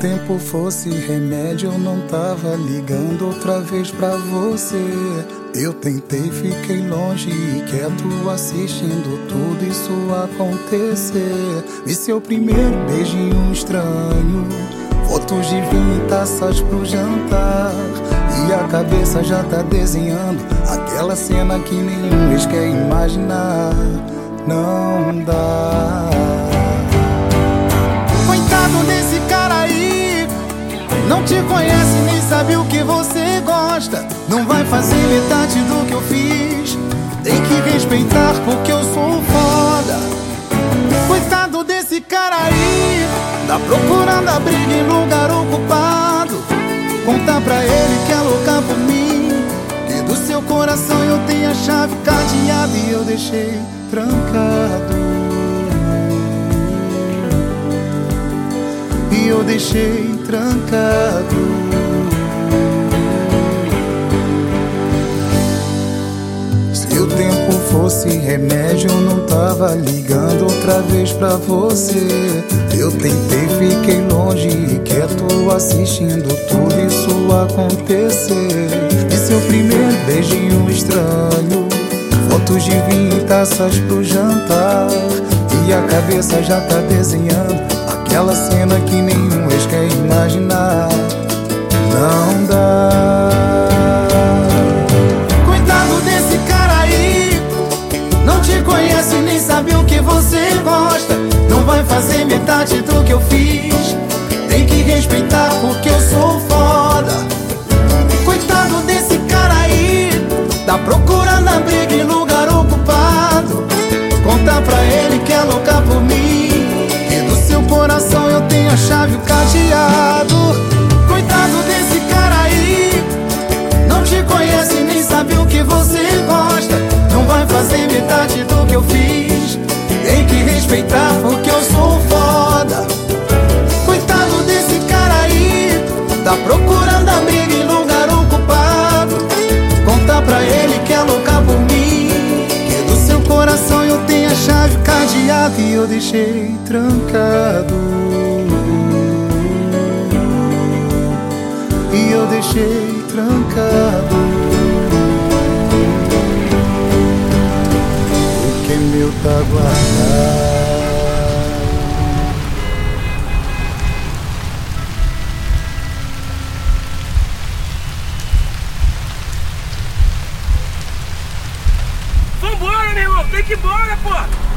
tempo fosse remédio, eu não tava ligando outra vez pra você. Eu tentei, fiquei longe e quieto, assistindo tudo isso acontecer. Vi seu primeiro beijinho estranho, fotos de vinho e taças pro jantar. E a cabeça já tá desenhando aquela cena que nenhum ex quer imaginar. Não dá. Coitado desse cara não te conhece nem sabe o que você gosta. Não vai fazer metade do que eu fiz. Tem que respeitar porque eu sou foda. Coitado desse cara aí, tá procurando a briga em lugar ocupado. Contar pra ele que é louca por mim. Que do seu coração eu tenho a chave cadeada e eu deixei trancado. E eu deixei trancado. Se o tempo fosse remédio, eu não tava ligando outra vez pra você. Eu tentei, fiquei longe e quieto, assistindo tudo isso acontecer. E seu primeiro beijinho estranho, fotos de vinho e taças pro jantar. E a cabeça já tá desenhando aquela cena que nenhum ex quer imaginar. Não dá. Coitado desse cara aí, não te conhece nem sabe o que você gosta. Não vai fazer metade do que eu fiz. Tem que respeitar porque chave, o cadeado. Coitado desse cara aí, não te conhece nem sabe o que você gosta. Não vai fazer metade do que eu fiz. Tem que respeitar porque eu sou foda. Coitado desse cara aí, tá procurando a briga em lugar ocupado. Conta pra ele que é louca por mim. Que do seu coração eu tenho a chave cadeada e eu deixei trancado. Deixei trancado. O que é meu tá guardado. Vambora, meu irmão! Tem que ir embora, pô!